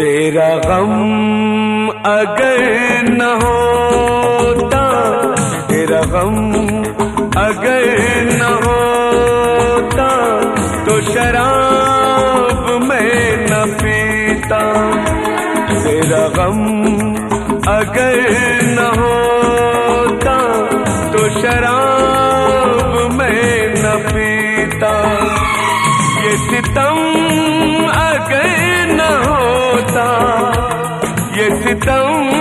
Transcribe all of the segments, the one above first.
तेरा गम अगर न होता तेरा गम अगर न पीता तेरा गम अगर न होता तो शराब मैं न पीता। ये सितम अगर न होता, ये सितम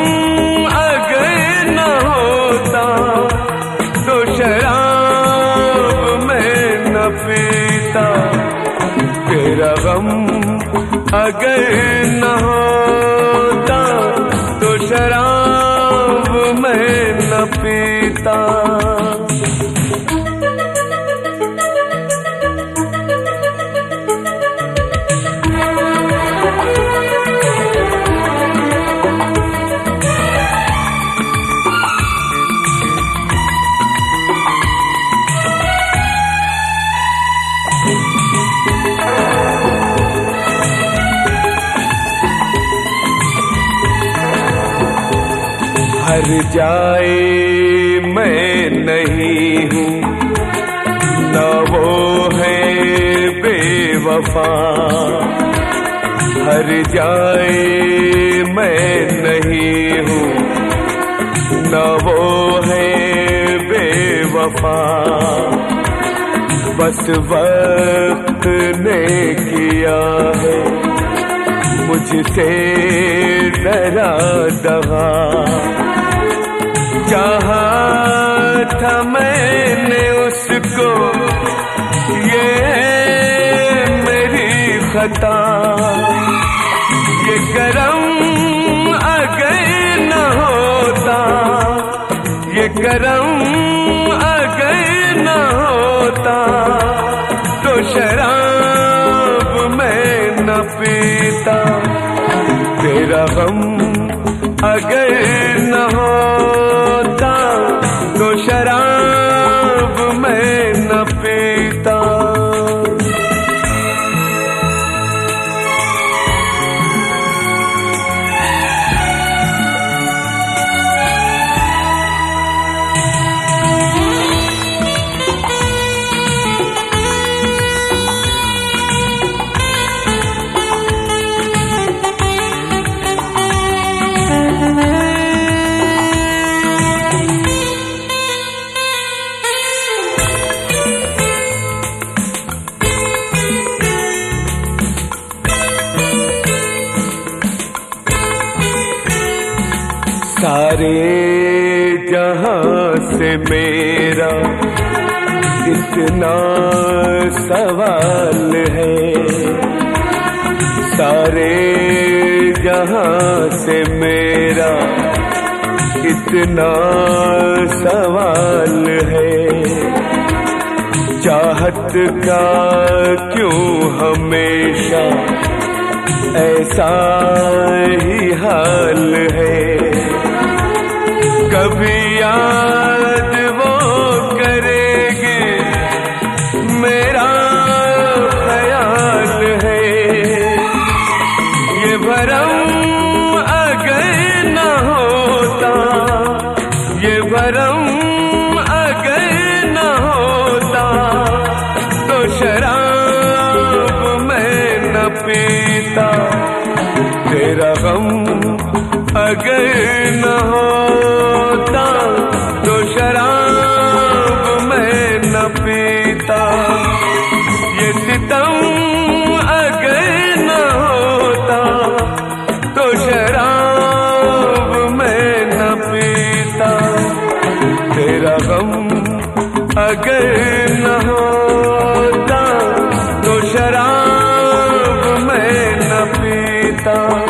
अगर न होता तो शराब मैं न पीता। हर जाए मैं नहीं हूँ। न वो है बेवफा। हर जाए मैं नहीं हूँ। न वो है बेवफा। बस वक्त ने किया है। मुझसे डरा दगा चाहा था मैंने उसको, ये मेरी खता ये करम अगर न होता, ये करम अगर न होता तो शराब मैं न पीता। तेरा गम अगर न होता सारे जहाँ से मेरा इतना सवाल है। सारे जहाँ से मेरा इतना सवाल है। चाहत का क्यों हमेशा ऐसा ही हाल ये भरम अगर होता तो न पीता। तेरा गम अगर न हो अगर न होता तो शराब मैं न पीता।